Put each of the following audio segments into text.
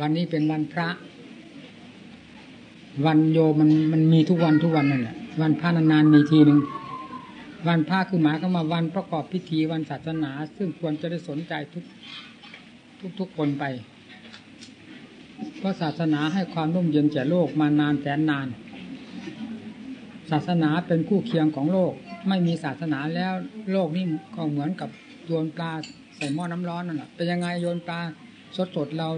วันนี้เป็นวันพระ วันโยมันมันมีทุกวันทุกวันนั่นแหละวันพระนานๆมีทีหนึ่งวันพระคือหมายก็มาวันประกอบพิธีวันศาสนา ซึ่งควรจะได้สนใจทุกทุกทุกคนไป เพราะศาสนาให้ความร่มเย็นแก่โลกมานานแสนนาน ศาสนาเป็นคู่เคียงของโลก ไม่มีศาสนาแล้วโลกนี่ก็เหมือนกับโยนปลาใส่หม้อน้ำร้อนนั่นแหละเป็นยังไงโยนปลาสดๆเรา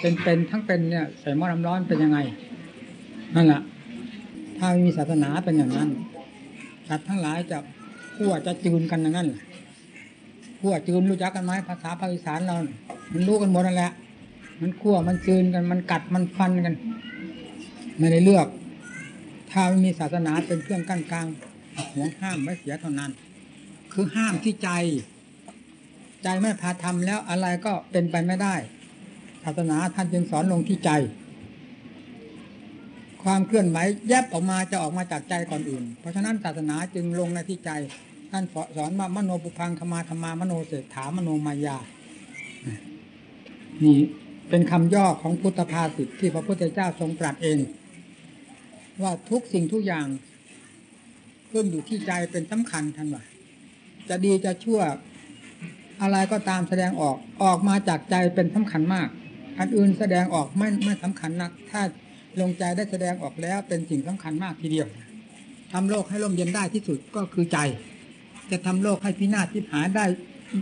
เป็นเป็นทั้งเป็นเนี่ยใส่หม้อน้ำร้อนเป็นยังไงนั่นแหละถ้ามีศาสนาเป็นอย่างนั้นสัตว์ทั้งหลายจะขั้วจะจืนกันอย่างนั้นขั้วจืนรู้จักกันไหมภาษาภาคอีสานเรา มันรู้กันหมดนั่นแหละ มันขั้วมันจืนกัน มันกัดมันฟันกันไม่ได้เลือก ถ้ามีศาสนาเป็นเครื่องกั้นกลางหัวห้ามไม่เสียเท่านั้น คือห้ามที่ใจ ใจไม่พาทำแล้วอะไรก็เป็นไปไม่ได้ ศาสนาท่านจึงสอนลงที่ใจ ความเคลื่อนไหวแยบออกมาจะออกมาจากใจก่อนอื่น เพราะฉะนั้นศาสนาจึงลงในที่ใจ ท่านสอนว่ามโนปุพังธรรมาธรรมามโนเศรษฐามโนมายา นี่เป็นคำย่อของพุทธภาษิตที่พระพุทธเจ้าทรงตรัสเอง ว่าทุกสิ่งทุกอย่างขึ้นอยู่ที่ใจเป็นสำคัญท่านว่าจะดีจะชั่วอะไรก็ตามแสดงออกออกมาจากใจเป็นสำคัญมาก อันอื่นแสดงออกไม่ไม่สำคัญนัก ถ้าลงใจได้แสดงออกแล้วเป็นสิ่งสำคัญมากทีเดียวทำโลกให้ร่มเย็นได้ที่สุดก็คือใจ จะทำโลกให้พินาศทิหาได้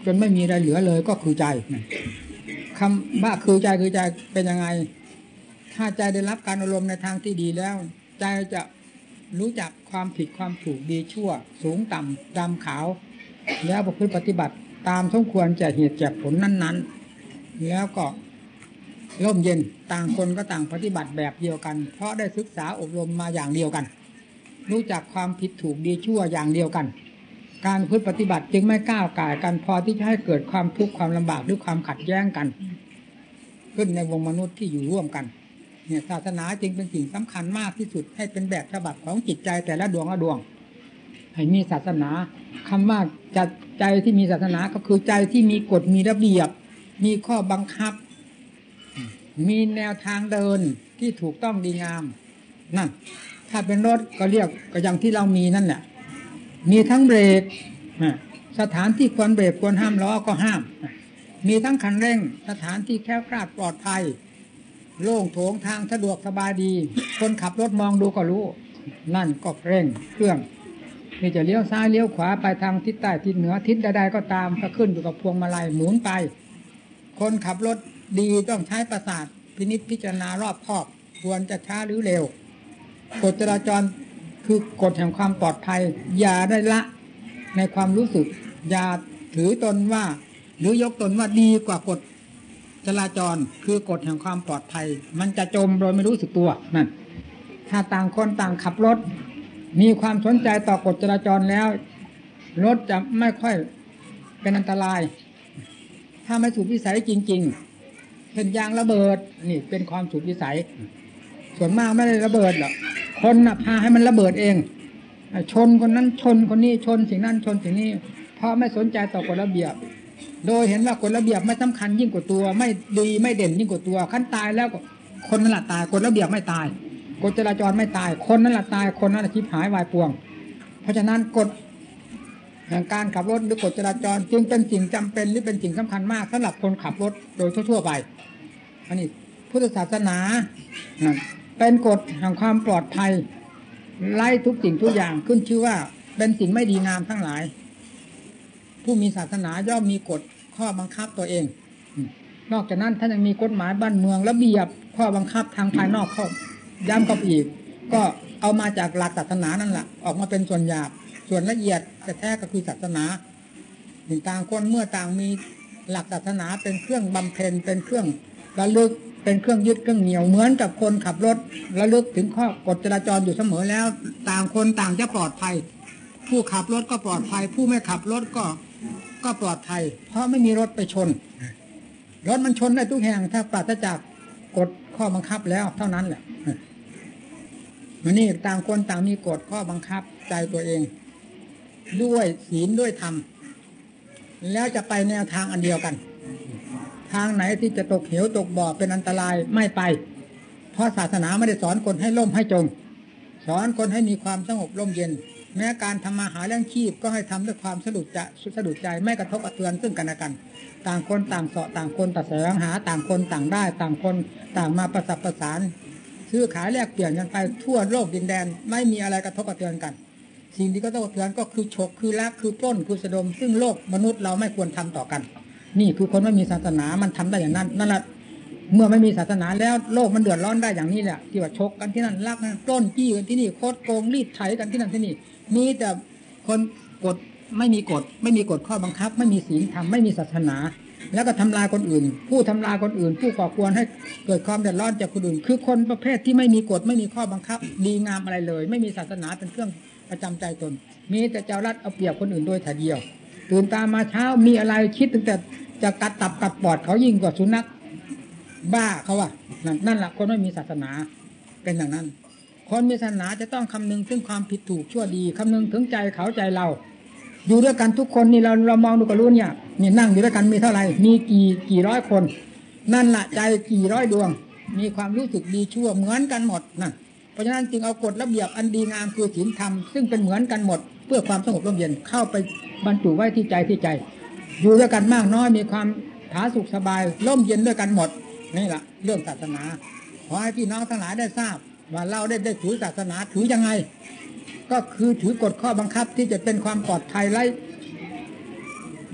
จนไม่มีอะไรเหลือเลยก็คือใจคำว่าคือใจคือใจเป็นยังไง ถ้าใจได้รับการอารมณ์ในทางที่ดีแล้ว ใจจะรู้จักความผิดความถูกดีชั่ว สูงต่ำดำขาว แล้วประพฤติปฏิบัติตามสมควรจะเหตุแก่ผลนั้น ๆ แล้วก็ ร่มเย็นต่างคนก็ต่างปฏิบัติแบบเดียวกัน เพราะได้ศึกษาอบรมมาอย่างเดียวกัน รู้จักความผิดถูกดีชั่วอย่างเดียวกัน การพึ่ปฏิบัติจึงไม่ก้าวก่ายกันพอที่จะให้เกิดความทุกข์ความลำบากหรือความขัดแย้งกัน ขึ้นในวงมนุษย์ที่อยู่ร่วมกันเนี่ยศาสนาจึงเป็นสิ่งสำคัญมากที่สุดให้เป็นแบบฉบับของจิตใจแต่ละดวงละดวง ให้มีศาสนาคำว่าจัดใจที่มีศาสนาก็คือใจที่มีกฎมีระเบียบ มีข้อบังคับ มีแนวทางเดินที่ถูกต้องดีงามนั่นถ้าเป็นรถก็เรียกก็อย่างที่เรามีนั่นแหละมีทั้งเบรกสถานที่ควรเบรกควรห้ามล้อก็ห้าม มีทั้งคันเร่งสถานที่แคบคลาดปลอดภัย โล่งโถงทางสะดวกสบายดี คนขับรถมองดูก็รู้ นั่นก็เร่งเครื่องนี่จะเลี้ยวซ้ายเลี้ยวขวาไปทางทิศใต้ทิศเหนือทิศใดๆก็ตามก็ขึ้นอยู่กับพวงมาลัยหมุนไป คนขับรถ ดีต้องใช้ประสาทพินิจพิจารณารอบคอบ ควรจะช้าหรือเร็วกฎจราจรคือกฎแห่งความปลอดภัย อย่าได้ละในความรู้สึก อย่าถือตนว่า หรือยกตนว่าดีกว่ากฎจราจรคือกฎแห่งความปลอดภัย มันจะจมโดยไม่รู้สึกตัวนั่นถ้าต่างคนต่างขับรถ มีความสนใจต่อกฎจราจรแล้วรถจะไม่ค่อยเป็นอันตราย ถ้าไม่ถูกวิสัยจริง ๆ เป็นยางระเบิด นี่เป็นความถูกวิสัย ส่วนมากไม่ได้ระเบิดหรอกคนน่ะพาให้มันระเบิดเองชนคนนั้นชนคนนี้ชนสิ่งนั้นชนสิ่งนี้ เพราะไม่สนใจต่อกฎระเบียบ โดยเห็นว่ากฎระเบียบไม่สำคัญยิ่งกว่าตัว ไม่ดีไม่เด่นยิ่งกว่าตัวขั้นตายแล้วก็คนนั่นแหละตายกฎระเบียบไม่ตายกฎจราจรไม่ตาย คนนั้นแหละตายคนนั้นแหละทิพหายวายปวง เพราะฉะนั้นกฎ แห่งการขับรถหรือกฎจราจร จึงเป็นสิ่งจำเป็นหรือเป็นสิ่งสำคัญมากสำหรับคนขับรถโดยทั่วๆไป อันนี้พุทธศาสนาเป็นกฎแห่งความปลอดภัย ไล่ทุกสิ่งทุกอย่างขึ้นชื่อว่าเป็นสิ่งไม่ดีงามทั้งหลาย ผู้มีศาสนาย่อมมีกฎข้อบังคับตัวเอง นอกจากนั้นท่านยังมีกฎหมายบ้านเมืองระเบียบข้อบังคับทางภายนอกข้อย้ำกับอีก ก็เอามาจากหลักศาสนานั่นแหละออกมาเป็นส่วนหยาบ ส่วนละเอียดแต่แท้ก็คือศาสนาหนึ่งต่างคนเมื่อต่างมีหลักศาสนาเป็นเครื่องบำเพ็ญเป็นเครื่องระลึกเป็นเครื่องยึดเครื่องเหนียวเหมือนกับคนขับรถระลึกถึงข้อกฎจราจรอยู่เสมอแล้ว ต่างคนต่างจะปลอดภัย ผู้ขับรถก็ปลอดภัย ผู้ไม่ขับรถก็ก็ปลอดภัย เพราะไม่มีรถไปชน รถมันชนได้ทุกแห่งถ้าปราศจากกฎข้อบังคับแล้วเท่านั้นแหละมันนี่ต่างคนต่างมีกฎข้อบังคับใจตัวเอง ด้วยศีลด้วยธรรมแล้วจะไปแนวทางอันเดียวกัน ทางไหนที่จะตกเหวตกบ่อเป็นอันตรายไม่ไป เพราะศาสนาไม่ได้สอนคนให้ล่มให้จงสอนคนให้มีความสงบร่มเย็น แม้การทำมาหาเรื่องชีพก็ให้ทำด้วยความสะดุดจะสะดุดใจไม่กระทบกระเทือนซึ่งกันและกัน ต่างคนต่างเสาะต่างคนต่างแสวงหาต่างคนต่างได้ ต่างคนต่างมาประสับประสานซื้อขายแลกเปลี่ยนกันไปทั่วโลกดินแดน ไม่มีอะไรกระทบกระเทือนกัน สิ่งที่ก็ต้องเทือนก็คือฉกคือลักคือปล้นคือสะดม ซึ่งโลกมนุษย์เราไม่ควรทำต่อกัน นี่คือคนไม่มีศาสนามันทำได้อย่างนั้นนั่นแหละเมื่อไม่มีศาสนาแล้วโลกมันเดือดร้อนได้อย่างนี้แหละที่ว่าชกกันที่นั่นลักนั่นปล้นจี้กันที่นี่โคดโกงรีดไถกันที่นั่นที่นี่มีแต่คนกฎไม่มีกฎไม่มีกฎข้อบังคับ ไม่มีศีลธรรมไม่มีศาสนา แล้วก็ทำลายคนอื่น ผู้ทำลายคนอื่น ผู้ก่อควรให้เกิดความเดือดร้อนจากคนอื่น คือคนประเภทที่ไม่มีกฎไม่มีข้อบังคับ ดีงามอะไรเลย ไม่มีศาสนาเป็นเครื่อง ประจำใจตน มีแต่เจ้ารัดเอาเปรียบคนอื่นโดยถ่ายเดียว ตื่นตามมาเช้ามีอะไรคิดตั้งแต่จะกัดตับกัดปอดเขายิ่งกว่าสุนัขบ้าเขาว่านั่นแหละคนไม่มีศาสนาเป็นอย่างนั้น คนมีศาสนาจะต้องคำนึงถึงความผิดถูกชั่วดีคำนึงถึงใจเขาใจเรา อยู่ด้วยกันทุกคนนี่เราเรามองดูกันรู้เนี่ยนี่นั่งอยู่ด้วยกันมีเท่าไหร่ มีกี่กี่ร้อยคน นั่นละใจกี่ร้อยดวง มีความรู้สึกดีชั่วเหมือนกันหมดนะ เพราะฉะนั้นจึงเอากฎระเบียบอันดีงามคือศีลธรรมซึ่งเป็นเหมือนกันหมดเพื่อความสงบร่มเย็นเข้าไปบรรจุไว้ที่ใจที่ใจ อยู่ด้วยกันมากน้อยมีความผาสุขสบายร่มเย็นด้วยกันหมดนี่แหละเรื่องศาสนาขอให้พี่น้องทั้งหลายได้ทราบ ว่าเราได้ได้ถือศาสนาถือยังไง ก็คือถือกฎข้อบังคับที่จะเป็นความปลอดภัยไร้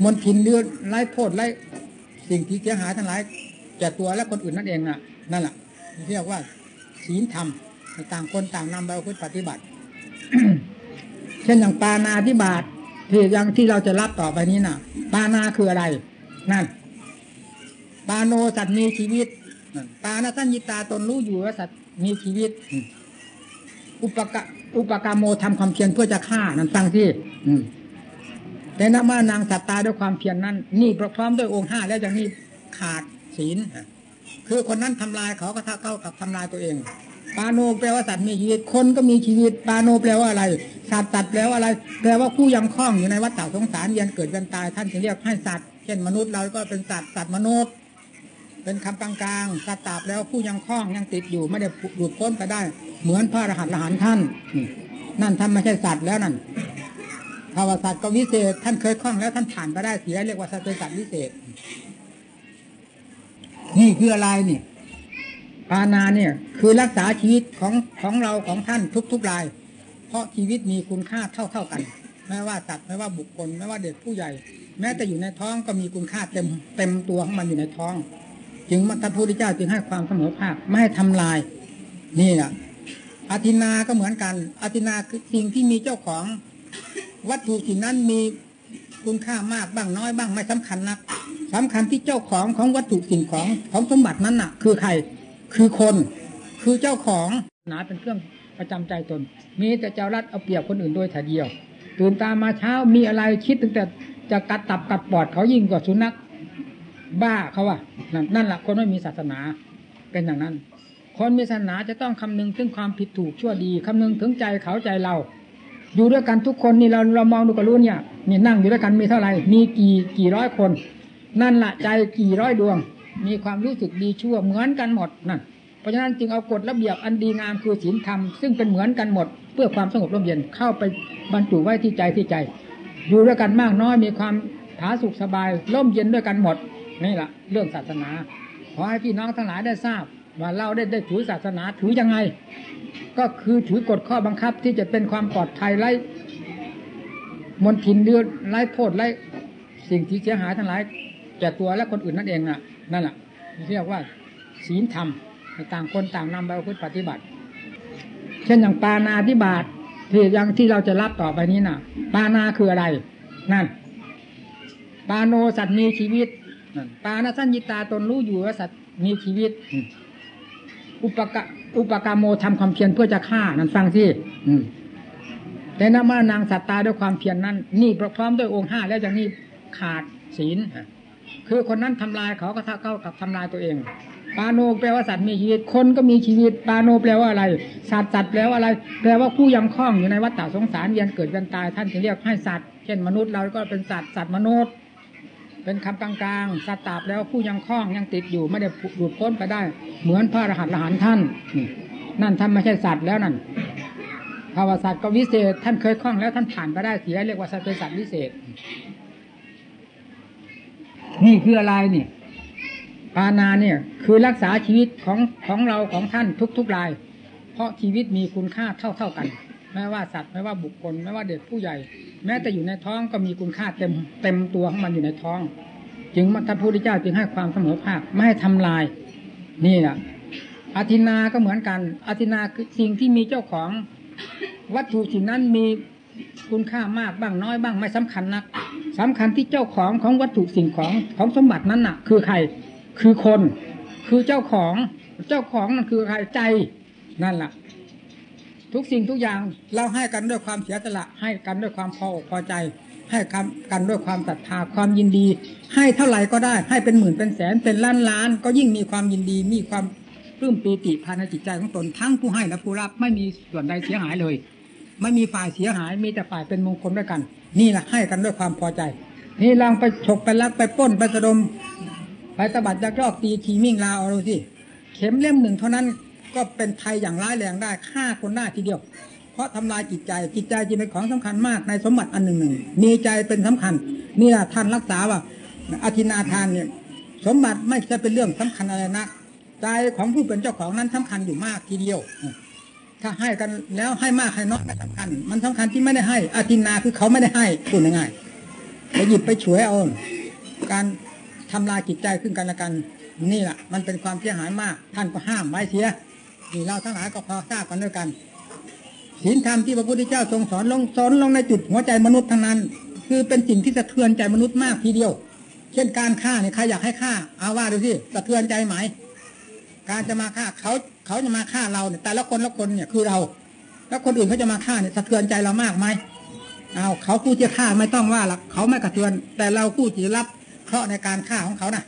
มลทินเลือดไร้โทษไร้สิ่งที่เสียหายทั้งหลายแก่ตัวและคนอื่นนั่นเองน่ะนั่นแหละเรียกว่าศีลธรรม ต่างคนต่างนำไปปฏิบัติ เช่นอย่างปานาธิบาตที่ยังที่เราจะรับต่อไปนี้น่ะ ปานาคืออะไร นั่น ปาโนสัตว์มีชีวิตปานาสัญญิตาตนรู้อยู่ว่าสัตว์มีชีวิต อุปกะอุปกรรมโมทำความเพียรเพื่อจะฆ่านั่นฟังที่ อืมแต่นักมานางสัตตาด้วยความเพียรนนั้น นี่พร้อมด้วยองค์ห้าแล้วอย่างนี้ขาดศีลคือคนนั้นทำลายเขาก็เท่ากับทำลายตัวเอง ปาโนแปลว่าสัตว์มีชีวิต คนก็มีชีวิต ปาโนแปลว่าอะไร สัตว์ตัดแปลว่าอะไร แปลว่าผู้ยังคล้องอยู่ในวัฏฏะสงสารเวียนเกิดเวียนตายท่านจึงเรียกให้สัตว์ เช่นมนุษย์เราก็เป็นสัตว์สัตว์มนุษย์ เป็นคำกลางๆสัตว์ตับแล้วผู้ยังคล้องยังติดอยู่ไม่ได้หลุดพ้นไปได้ เหมือนพระอรหันต์อรหันต์ท่าน นั่นท่านไม่ใช่สัตว์แล้วนั่นภาวสัตว์ก็วิเศษ ท่านเคยคล้องแล้วท่านผ่านไปได้เสียเรียกว่าสัตว์เป็นสัตว์วิเศษ นี่คืออะไรนี่ ปานาเนี่ย คือรักษาชีวิตของของเราของท่านทุกๆราย เพราะชีวิตมีคุณค่าเท่าเท่ากัน ไม่ว่าสัตว์ไม่ว่าบุคคลไม่ว่าเด็กผู้ใหญ่ แม้แต่อยู่ในท้องก็มีคุณค่าเต็มเต็มตัวของมันอยู่ในท้อง จึงพระพุทธเจ้าจึงให้ความเสมอภาคไม่ให้ทำลาย นี่แหละอธินาก็เหมือนกันอธินาคือสิ่งที่มีเจ้าของวัตถุสิ่งนั้นมีคุณค่ามากบ้างน้อยบ้างไม่สำคัญนักสำคัญที่เจ้าของของวัตถุสิ่งของของสมบัตินั้นน่ะ คือใคร คือคนคือเจ้าของหนาเป็นเครื่องประจำใจตน มีแต่เจ้ารัดเอาเปรียบคนอื่นโดยถ่ายเดียว ตื่นตามาเช้ามีอะไรคิดตั้งแต่จะกัดตับกัดปอดเขายิ่งกว่าสุนัขบ้าเขาว่านั่นแหละคนไม่มีศาสนาเป็นอย่างนั้น คนมีศาสนาจะต้องคำนึงถึงความผิดถูกชั่วดีคำนึงถึงใจเขาใจเรา อยู่ด้วยกันทุกคนนี่เราเรามองดูกันรู้เนี่ยนี่นั่งอยู่ด้วยกันมีเท่าไหร่มีกี่กี่ร้อยคน นั่นละใจกี่ร้อยดวง มีความรู้สึกดีชั่วเหมือนกันหมดนั่นเพราะฉะนั้นจึงเอากฎระเบียบอันดีงามคือศีลธรรมซึ่งเป็นเหมือนกันหมด เพื่อความสงบร่มเย็นเข้าไปบรรจุไว้ที่ใจที่ใจ อยู่ด้วยกันมากน้อยมีความผาสุขสบายร่มเย็นด้วยกันหมดนี่แหละเรื่องศาสนาขอให้พี่น้องทั้งหลายได้ทราบ ว่าเราได้ได้ถือศาสนาถือยังไง ก็คือถือกฎข้อบังคับที่จะเป็นความปลอดภัยไร้มลทินเลือดไร้โทษไร้สิ่งที่เสียหายทั้งหลายแก่ตัวและคนอื่นนั่นเองน่ะ นั่นแหละเรียกว่าศีลธรรมต่างคนต่างนำไปปฏิบัติ เช่นอย่างปานาธิบาตที่ยังที่เราจะรับต่อไปนี้น่ะ ปานาคืออะไร นั่น ปาโนสัตว์มีชีวิตปานาสัญญิตาตนรู้อยู่ว่าสัตว์มีชีวิต อุปกะอุปกรรมโมทำความเพียรเพื่อจะฆ่านั่นฟังสิแต่นักมานางสัตตาด้วยความเพียรนนั้น นี่พร้อมด้วยองค์ห้าแล้วอย่างนี้ขาดศีล คือคนนั้นทำลายเขาก็เท่ากับทำลายตัวเอง ปาโนแปลว่าสัตว์มีชีวิต คนก็มีชีวิต ปาโนแปลว่าอะไร สัตว์สัตว์แปลว่าอะไร แปลว่าผู้ยังคล้องอยู่ในวัฏฏะสงสารเวียนเกิดเวียนตายท่านจึงเรียกให้สัตว์ เช่นมนุษย์เราก็เป็นสัตว์สัตว์มนุษย์เป็นคำกลางๆสัตตาบแล้วผู้ยังคล้องยังติดอยู่ไม่ได้หลุดพ้นไปได้ เหมือนพระอรหันต์อรหันท่านนั่นท่านไม่ใช่สัตว์แล้วนั่นภาวะสัตว์ก็วิเศษ ท่านเคยคล้องแล้วท่านผ่านไปได้เสียเรียกว่าสัตว์เป็นสัตว์วิเศษ นี่คืออะไรนี่ปานาเนี่ย คือรักษาชีวิตของของเราของท่านทุกๆราย เพราะชีวิตมีคุณค่าเท่าเท่าๆกันไม่ว่าสัตว์ไม่ว่าบุคคลไม่ว่าเด็กผู้ใหญ่ แม้แต่อยู่ในท้องก็มีคุณค่าเต็มเต็มตัวของมันอยู่ในท้อง จึงท่านพระพุทธเจ้าจึงให้ความเสมอภาคไม่ให้ทำลาย นี่แหละอธินาก็เหมือนกันอธินาคือสิ่งที่มีเจ้าของวัตถุสิ่งนั้นมี คุณค่ามากบ้างน้อยบ้างไม่สำคัญนักสำคัญที่เจ้าของของวัตถุสิ่งของของสมบัตินั้นน่ะ คือใคร คือคน คือเจ้าของเจ้าของนั่นคือใครใจนั่นแหละทุกสิ่งทุกอย่างเราให้กันด้วยความเสียสละ ให้กันด้วยความพอพอใจ ให้กันกันด้วยความศรัทธาความยินดี ให้เท่าไหร่ก็ได้ ให้เป็นหมื่นเป็นแสนเป็นล้านล้าน ก็ยิ่งมีความยินดีมีความปลื้มปีติภายในจิตใจของตนทั้งผู้ให้และผู้รับไม่มีส่วนใดเสียหายเลย ไม่มีฝ่ายเสียหายมีแต่ฝ่ายเป็นมงคลด้วยกัน นี่แหละให้กันด้วยความพอใจ นี่ลองไปฉกไปลักไปป้นไปสะดมไปตบัดยักยอกตีขีมิ่งลาเอาดูสิเข็มเล่มหนึ่งเท่านั้นก็เป็นภัยอย่างร้ายแรงได้ฆ่าคนได้ทีเดียว เพราะทำลายจิตใจจิตใจจึงเป็นของสำคัญมากในสมบัติอันหนึ่งหนึ่งมีใจเป็นสำคัญนี่แหละท่านรักษาว่าอธินาทานเนี่ยสมบัติไม่ใช่เป็นเรื่องสำคัญอะไรนักใจของผู้เป็นเจ้าของนั้นสำคัญอยู่มากทีเดียว ถ้าให้กันแล้วให้มากให้น้อยไม่สำคัญ มันสำคัญที่ไม่ได้ให้อธินาคือเขาไม่ได้ให้พูดง่ายๆไปหยิบไปฉวยเอาการทำลายจิตใจขึ้นกันละกัน นี่แหละมันเป็นความเสียหายมาก ท่านก็ห้ามไว้เสียนี่เราทั้งหลายก็พอทราบกันด้วยกันศีลธรรมที่พระพุทธเจ้าทรงสอนลงสอนลงในจุดหัวใจมนุษย์ทั้งนั้น คือเป็นสิ่งที่สะเทือนใจมนุษย์มากทีเดียว เช่นการฆ่าเนี่ยใครอยากให้ฆ่าเอาว่าดูสิสะเทือนใจไหมการจะมาฆ่าเขา เขาจะมาฆ่าเราเนี่ยแต่ละคนละคนเนี่ยคือเรา แล้วคนอื่นเขาจะมาฆ่าเนี่ยสะเทือนใจเรามากไหมเอาเขาผู้จะฆ่าไม่ต้องว่าหรอกเขาไม่กระเทือน แต่เราผู้ที่รับเคราะห์ในการฆ่าของเขาน่ะ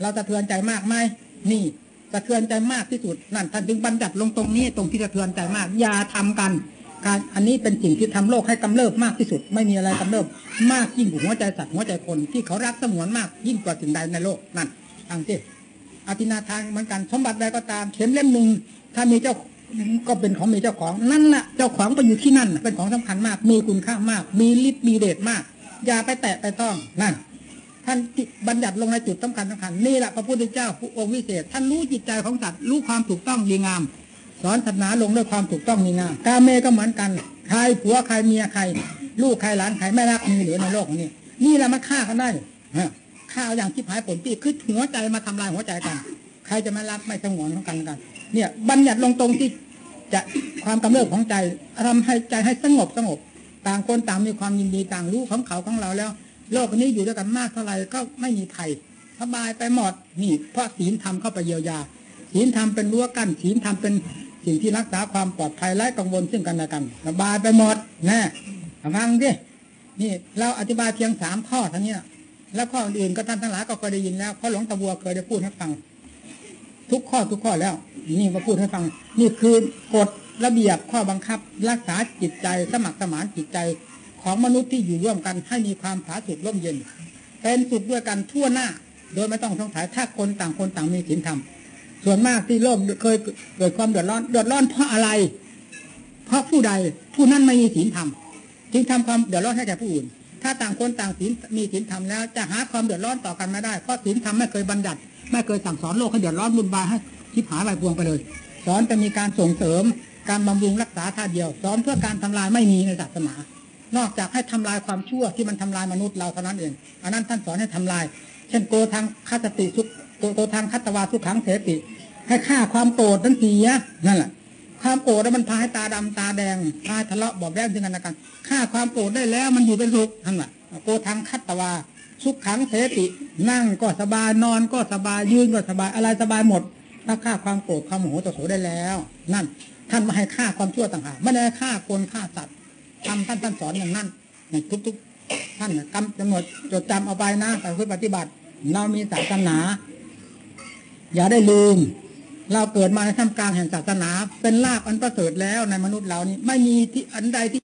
เราสะเทือนใจมากไหมนี่สะเทือนใจมากที่สุดนั่นท่านจึงบัญญัติลงตรงนี้ตรงที่สะเทือนใจมากอย่าทำกัน การอันนี้เป็นสิ่งที่ทำโลกให้กำเริบมากที่สุด ไม่มีอะไรกำเริบมากยิ่งกว่าหัวใจสัตว์หัวใจคนที่เขารักสงวนมากยิ่งกว่าสิ่งใดในโลกนั่นทางที่ อธินาทานเหมือนกัน สมบัติใดก็ตาม เข็มเล่มหนึ่งถ้ามีเจ้าก็เป็นของมีเจ้าของนั่นแหละเจ้าของไปอยู่ที่นั่นเป็นของสำคัญมาก มีคุณค่ามาก มีฤทธิ์มีเดชมาก อย่าไปแตะไปต้องนั่นท่านบัญญัติลงในจุดสำคัญสำคัญนี่แหละพระพุทธเจ้าผู้องค์วิเศษ ท่านรู้จิตใจของสัตว์รู้ความถูกต้องดีงาม สอนศาสนาลงด้วยความถูกต้องดีงามกาเมก็เหมือนกันใครผัวใครเมียใคร ลูกใครหลานใครไม่รักมีเหลือในโลกนี้ นี่แหละมันฆ่ากันได้ ข้าวอย่างที่ผายผลตีคือหัวใจมาทำลายหัวใจกัน ใครจะมารับไม่สงวนของกันกัน เนี่ยบัญญัติลงตรงที่จะความกำเริบของใจทำให้ใจให้สงบสงบ ต่างคนต่างมีความยินดีต่างรู้ของเขาของเราแล้ว โลกนี้อยู่ด้วยกันมากเท่าไหร่ก็ไม่มีภัยสบายไปหมดนี่เพราะศีลธรรมเข้าไปเยียวยาศีลธรรมเป็นรั้วกั้นศีลธรรมเป็นสิ่งที่รักษาความปลอดภัยไร้กังวลซึ่งกันและกันสบายไปหมดน่ฟังดินี่เราอธิบายเพียงสามข้อเท่านี้ แล้วข้ออื่นๆก็ท่านทั้งหลายก็เคยได้ยินแล้วเพราะหลวงตาบัวเคยได้พูดให้ฟัง ทุกข้อทุกข้อแล้ว นี่มาพูดให้ฟัง นี่คือกฎระเบียบข้อบังคับ รักษาจิตใจสมัครสมานจิตใจของมนุษย์ที่อยู่ร่วมกันให้มีความผาสุกร่มเย็น เป็นสุขด้วยกันทั่วหน้า โดยไม่ต้องสงสัยถ้าคนต่างคนต่างมีศีลธรรมส่วนมากที่โลกเคยเกิดความเดือดร้อนเดือดร้อนเพราะอะไร เพราะผู้ใดผู้นั้นไม่มีศีลธรรมจึงทำความเดือดร้อนให้แก่ผู้อื่น ถ้าต่างคนต่างศีลมีศีลธรรมแล้วจะหาความเดือดร้อนต่อกันไม่ได้เพราะศีลธรรมไม่เคยบัญญัติไม่เคยสั่งสอนโลกให้เดือดร้อนบุญบายให้ทิพหายไปพวงไปเลย สอนจะมีการส่งเสริมการบำรุงรักษาท่าเดียว สอนเพื่อการทำลายไม่มีในศาสนา นอกจากให้ทำลายความชั่วที่มันทำลายมนุษย์เราเท่านั้นเองอันนั้นท่านสอนให้ทำลาย เช่นโกทางคัตติสุโกโกทางคัตตวาสุขังเสติ ให้ฆ่าความโกรธนั้นเสียนั่นแหละ ความโกรธแล้วมันพาให้ตาดำตาแดงพาให้ทะเลาะบอกแย้งถึงกันและกันฆ่าความโกรธได้แล้วมันอยู่เป็นสุขทั้งนั้นโกทางคัตตวาสุขขังเสติ นั่งก็สบายนอนก็สบายยืนก็สบายอะไรสบายหมด ถ้าฆ่าความโกรธความโมโหต่อโสได้แล้ว นั่น ท่านมาให้ฆ่าความชั่วต่างหากไม่ได้ฆ่าคนฆ่าสัตว์ทำท่านท่านสอนอย่างนั้นอย่างทุกๆ ท่านกำกำหนดจดจำเอาไปนะไปเพื่อปฏิบัติ เรามีศาสนา อย่าได้ลืม เราเกิดมาในท่ามกลางแห่งศาสนา เป็นลาภอันประเสริฐแล้วในมนุษย์เรานี่ไม่มีที่อันใดที่